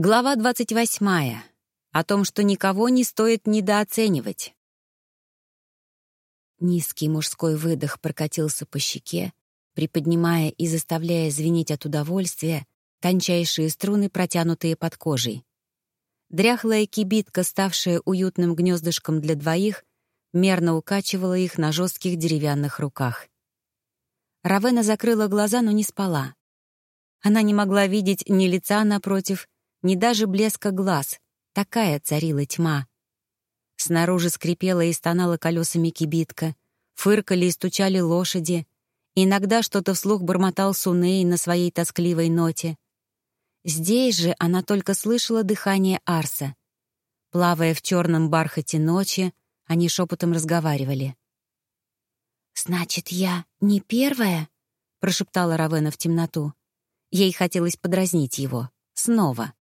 Глава 28. О том, что никого не стоит недооценивать. Низкий мужской выдох прокатился по щеке, приподнимая и заставляя звенеть от удовольствия тончайшие струны, протянутые под кожей. Дряхлая кибитка, ставшая уютным гнездышком для двоих, мерно укачивала их на жестких деревянных руках. Равена закрыла глаза, но не спала. Она не могла видеть ни лица напротив, ни даже блеска глаз. Такая царила тьма. Снаружи скрипела и стонала колесами кибитка, фыркали и стучали лошади. Иногда что-то вслух бормотал Суней на своей тоскливой ноте. Здесь же она только слышала дыхание Арса. Плавая в черном бархате ночи, они шепотом разговаривали. «Значит, я не первая?» — прошептала Равена в темноту. Ей хотелось подразнить его. Снова.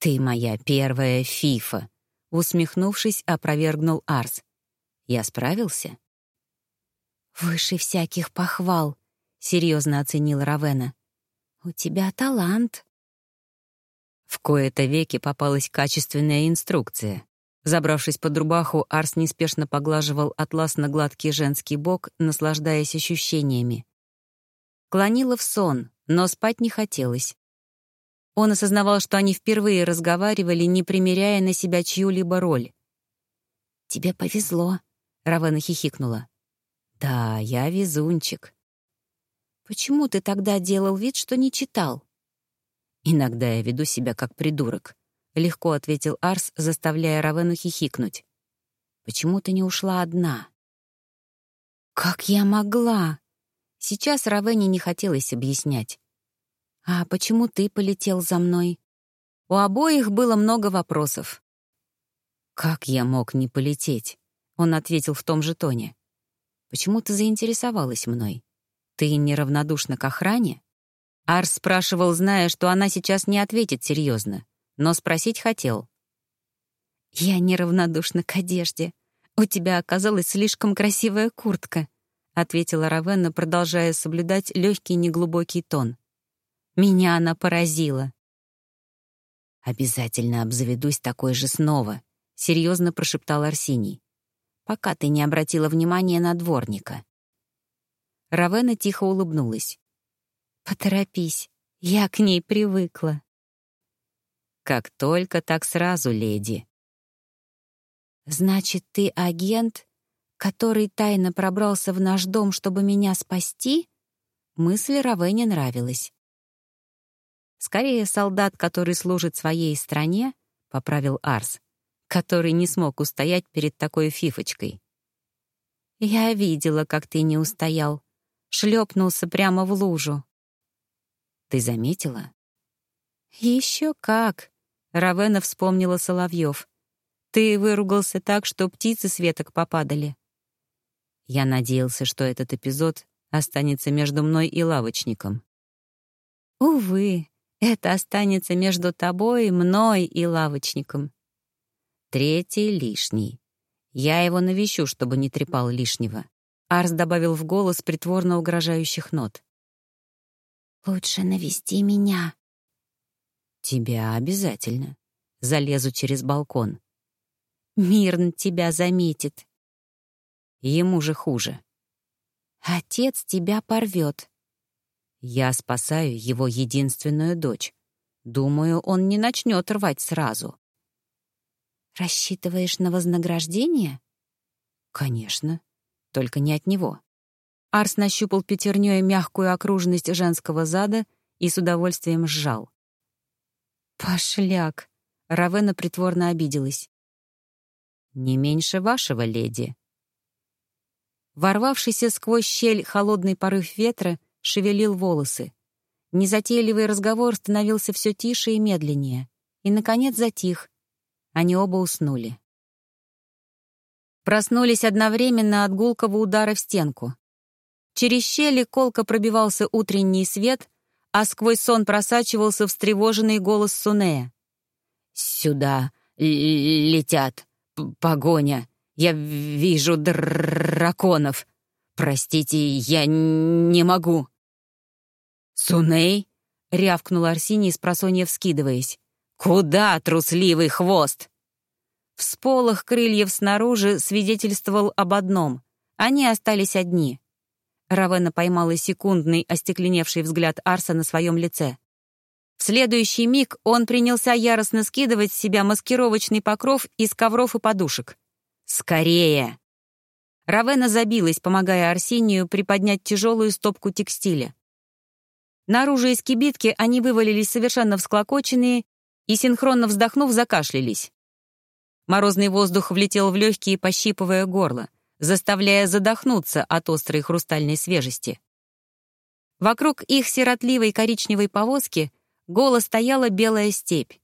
«Ты моя первая фифа», — усмехнувшись, опровергнул Арс. «Я справился?» «Выше всяких похвал», — серьезно оценил Равена. «У тебя талант». В кои-то веки попалась качественная инструкция. Забравшись под рубаху, Арс неспешно поглаживал атласно-гладкий женский бок, наслаждаясь ощущениями. Клонила в сон, но спать не хотелось. Он осознавал, что они впервые разговаривали, не примеряя на себя чью-либо роль. «Тебе повезло», — Равена хихикнула. «Да, я везунчик». «Почему ты тогда делал вид, что не читал?» «Иногда я веду себя как придурок», — легко ответил Арс, заставляя Равену хихикнуть. «Почему ты не ушла одна?» «Как я могла?» Сейчас Равене не хотелось объяснять. «А почему ты полетел за мной?» У обоих было много вопросов. «Как я мог не полететь?» Он ответил в том же тоне. «Почему ты заинтересовалась мной? Ты неравнодушна к охране?» Арс спрашивал, зная, что она сейчас не ответит серьезно, но спросить хотел. «Я неравнодушна к одежде. У тебя оказалась слишком красивая куртка», — ответила Равенна, продолжая соблюдать легкий неглубокий тон. Меня она поразила. «Обязательно обзаведусь такой же снова», — серьезно прошептал Арсений. «Пока ты не обратила внимания на дворника». Равена тихо улыбнулась. «Поторопись, я к ней привыкла». «Как только, так сразу, леди». «Значит, ты агент, который тайно пробрался в наш дом, чтобы меня спасти?» Мысль Равене нравилась. Скорее, солдат, который служит своей стране, — поправил Арс, который не смог устоять перед такой фифочкой. «Я видела, как ты не устоял. Шлепнулся прямо в лужу». «Ты заметила?» «Еще как!» — Равена вспомнила Соловьев. «Ты выругался так, что птицы с веток попадали». Я надеялся, что этот эпизод останется между мной и лавочником. «Увы, это останется между тобой, мной и лавочником. Третий лишний. Я его навещу, чтобы не трепал лишнего. Арс добавил в голос притворно угрожающих нот. «Лучше навести меня». «Тебя обязательно. Залезу через балкон». «Мирн тебя заметит». Ему же хуже. «Отец тебя порвет. Я спасаю его единственную дочь. Думаю, он не начнет рвать сразу. Рассчитываешь на вознаграждение? Конечно. Только не от него. Арс нащупал пятернёй мягкую окружность женского зада и с удовольствием сжал. «Пошляк!» — Равена притворно обиделась. «Не меньше вашего, леди». Ворвавшийся сквозь щель холодный порыв ветра шевелил волосы. Незатейливый разговор становился все тише и медленнее. И, наконец, затих. Они оба уснули. Проснулись одновременно от гулкого удара в стенку. Через щели колко пробивался утренний свет, а сквозь сон просачивался встревоженный голос Сунея. «Сюда летят. Погоня. Я вижу драконов. Простите, я не могу». «Суней?» — рявкнул Арсений, с просонья вскидываясь. «Куда, трусливый хвост?» Всполох крыльев снаружи свидетельствовал об одном — они остались одни. Равена поймала секундный остекленевший взгляд Арса на своем лице. В следующий миг он принялся яростно скидывать с себя маскировочный покров из ковров и подушек. «Скорее!» Равена забилась, помогая Арсению приподнять тяжелую стопку текстиля. Наружу из кибитки они вывалились совершенно всклокоченные и, синхронно вздохнув, закашлялись. Морозный воздух влетел в легкие, пощипывая горло, заставляя задохнуться от острой хрустальной свежести. Вокруг их сиротливой коричневой повозки голо стояла белая степь.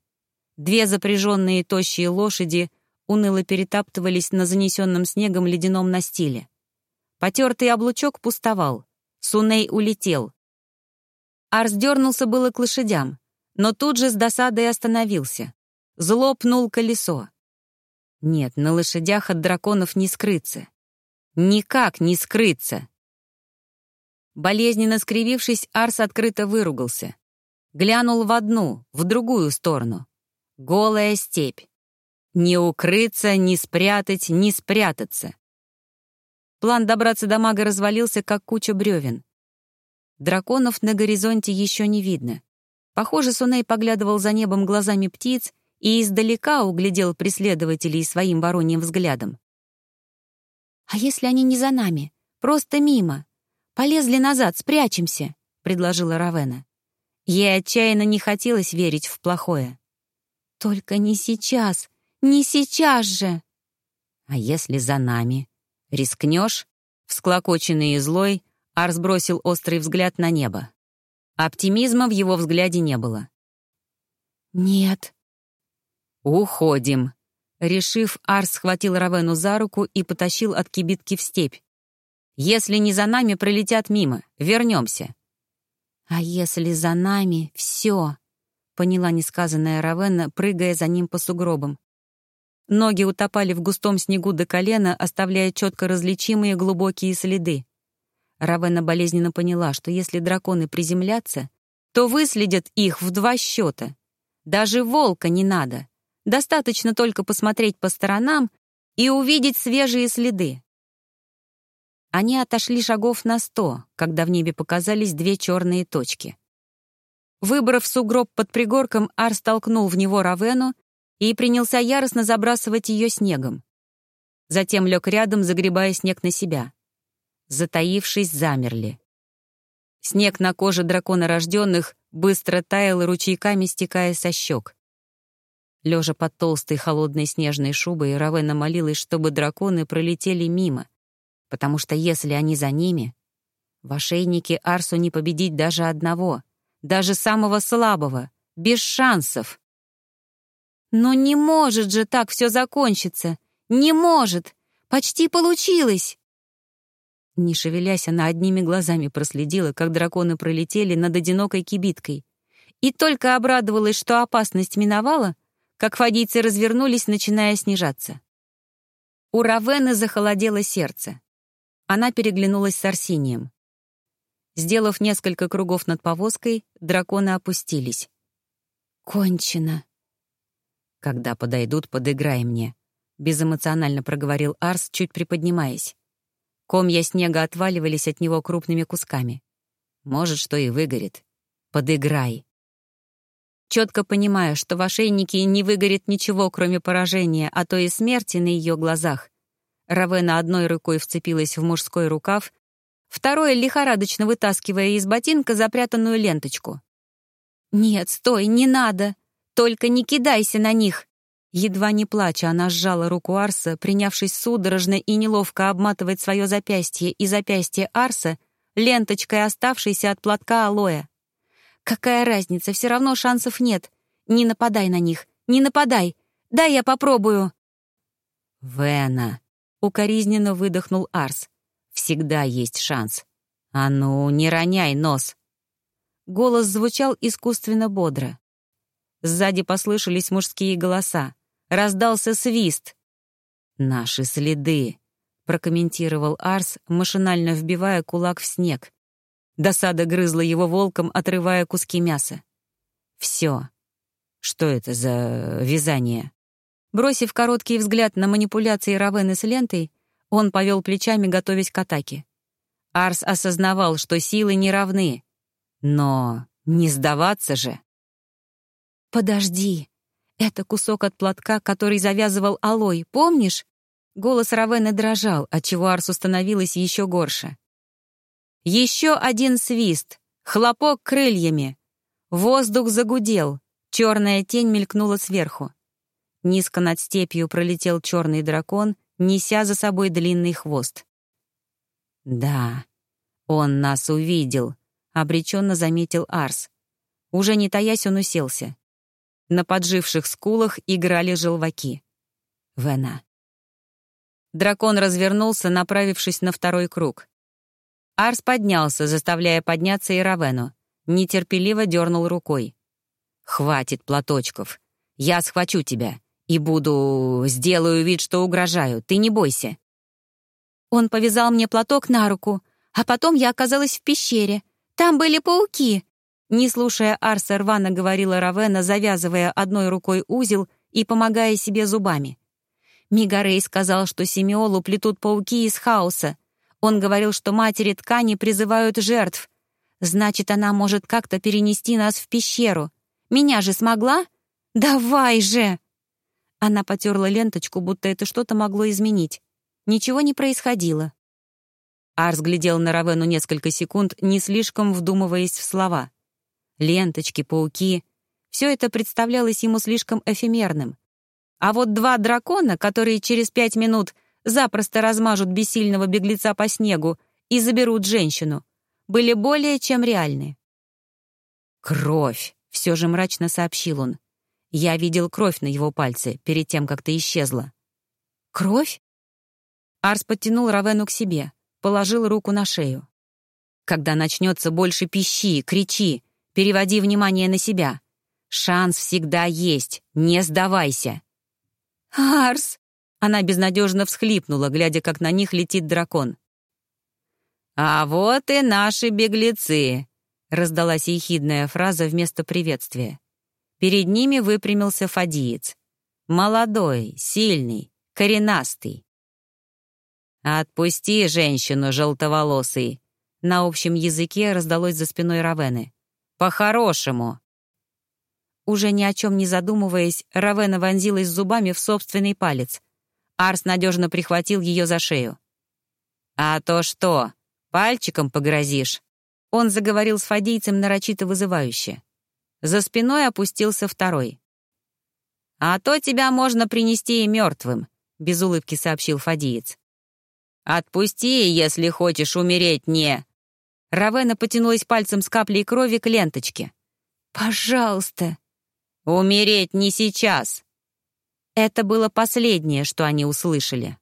Две запряженные тощие лошади уныло перетаптывались на занесенном снегом ледяном настиле. Потертый облучок пустовал. Суней улетел. Арс дернулся было к лошадям, но тут же с досадой остановился. Зло пнул колесо. Нет, на лошадях от драконов не скрыться. Никак не скрыться. Болезненно скривившись, Арс открыто выругался. Глянул в одну, в другую сторону. Голая степь. Не укрыться, не спрятать, не спрятаться. План добраться до мага развалился, как куча бревен. Драконов на горизонте еще не видно. Похоже, Суней поглядывал за небом глазами птиц и издалека углядел преследователей своим вороньим взглядом. «А если они не за нами? Просто мимо? Полезли назад, спрячемся», — предложила Равена. Ей отчаянно не хотелось верить в плохое. «Только не сейчас, не сейчас же!» «А если за нами? Рискнешь?» Всклокоченный и злой, Арс бросил острый взгляд на небо. Оптимизма в его взгляде не было. «Нет». «Уходим». Решив, Арс схватил Равену за руку и потащил от кибитки в степь. «Если не за нами, пролетят мимо. Вернемся». «А если за нами все?» — поняла несказанная Равена, прыгая за ним по сугробам. Ноги утопали в густом снегу до колена, оставляя четко различимые глубокие следы. Равена болезненно поняла, что если драконы приземлятся, то выследят их в два счета. Даже волка не надо. Достаточно только посмотреть по сторонам и увидеть свежие следы. Они отошли шагов на сто, когда в небе показались две черные точки. Выбрав сугроб под пригорком, Ар столкнул в него Равену и принялся яростно забрасывать ее снегом. Затем лег рядом, загребая снег на себя затаившись, замерли. Снег на коже дракона рожденных быстро таял ручейками, стекая со щек. Лежа под толстой холодной снежной шубой, Равена молилась, чтобы драконы пролетели мимо, потому что если они за ними, в ошейнике Арсу не победить даже одного, даже самого слабого, без шансов. «Но не может же так все закончиться! Не может! Почти получилось!» Не шевелясь, она одними глазами проследила, как драконы пролетели над одинокой кибиткой. И только обрадовалась, что опасность миновала, как фадийцы развернулись, начиная снижаться. У Равены захолодело сердце. Она переглянулась с Арсением. Сделав несколько кругов над повозкой, драконы опустились. «Кончено». «Когда подойдут, подыграй мне», — безэмоционально проговорил Арс, чуть приподнимаясь. Комья снега отваливались от него крупными кусками. Может, что и выгорит. Подыграй. Четко понимая, что в ошейнике не выгорит ничего, кроме поражения, а то и смерти на ее глазах, Равена одной рукой вцепилась в мужской рукав, второй лихорадочно вытаскивая из ботинка запрятанную ленточку. «Нет, стой, не надо! Только не кидайся на них!» Едва не плача, она сжала руку Арса, принявшись судорожно и неловко обматывать свое запястье и запястье Арса ленточкой, оставшейся от платка алоэ. «Какая разница, все равно шансов нет. Не нападай на них, не нападай. Дай я попробую». «Вена», — укоризненно выдохнул Арс. «Всегда есть шанс. А ну, не роняй нос». Голос звучал искусственно бодро. Сзади послышались мужские голоса. Раздался свист. «Наши следы», — прокомментировал Арс, машинально вбивая кулак в снег. Досада грызла его волком, отрывая куски мяса. «Все. Что это за вязание? Бросив короткий взгляд на манипуляции Равены с лентой, он повел плечами, готовясь к атаке. Арс осознавал, что силы не равны. Но не сдаваться же. «Подожди. Это кусок от платка, который завязывал Алой, помнишь?» Голос Равены дрожал, отчего Арсу становилось еще горше. Еще один свист, хлопок крыльями. Воздух загудел, черная тень мелькнула сверху. Низко над степью пролетел черный дракон, неся за собой длинный хвост. «Да, он нас увидел», — обреченно заметил Арс. Уже не таясь, он уселся. На подживших скулах играли желваки. Вена. Дракон развернулся, направившись на второй круг. Арс поднялся, заставляя подняться и Равену. Нетерпеливо дернул рукой. «Хватит платочков. Я схвачу тебя. И буду... сделаю вид, что угрожаю. Ты не бойся». Он повязал мне платок на руку, а потом я оказалась в пещере. Там были пауки. Не слушая Арса, рвано говорила Равена, завязывая одной рукой узел и помогая себе зубами. Мигарей сказал, что Симеолу плетут пауки из хаоса. Он говорил, что матери ткани призывают жертв. Значит, она может как-то перенести нас в пещеру. Меня же смогла? Давай же! Она потерла ленточку, будто это что-то могло изменить. Ничего не происходило. Арс глядел на Равену несколько секунд, не слишком вдумываясь в слова. Ленточки, пауки — все это представлялось ему слишком эфемерным. А вот два дракона, которые через пять минут запросто размажут бессильного беглеца по снегу и заберут женщину, были более чем реальны. «Кровь!» — все же мрачно сообщил он. Я видел кровь на его пальце перед тем, как ты исчезла». «Кровь?» Арс подтянул Равену к себе, положил руку на шею. «Когда начнется больше пищи, кричи, переводи внимание на себя. Шанс всегда есть, не сдавайся». «Арс!» Она безнадежно всхлипнула, глядя, как на них летит дракон. «А вот и наши беглецы!» — раздалась ехидная фраза вместо приветствия. Перед ними выпрямился фадиец. Молодой, сильный, коренастый. «Отпусти женщину, желтоволосый!» На общем языке раздалось за спиной Равены. «По-хорошему!» Уже ни о чем не задумываясь, Равена вонзилась зубами в собственный палец. Арс надежно прихватил ее за шею. «А то что, пальчиком погрозишь?» Он заговорил с фадийцем нарочито вызывающе. За спиной опустился второй. «А то тебя можно принести и мертвым», — без улыбки сообщил Фадиец. «Отпусти, если хочешь умереть, не...» Равена потянулась пальцем с каплей крови к ленточке. «Пожалуйста!» «Умереть не сейчас!» Это было последнее, что они услышали.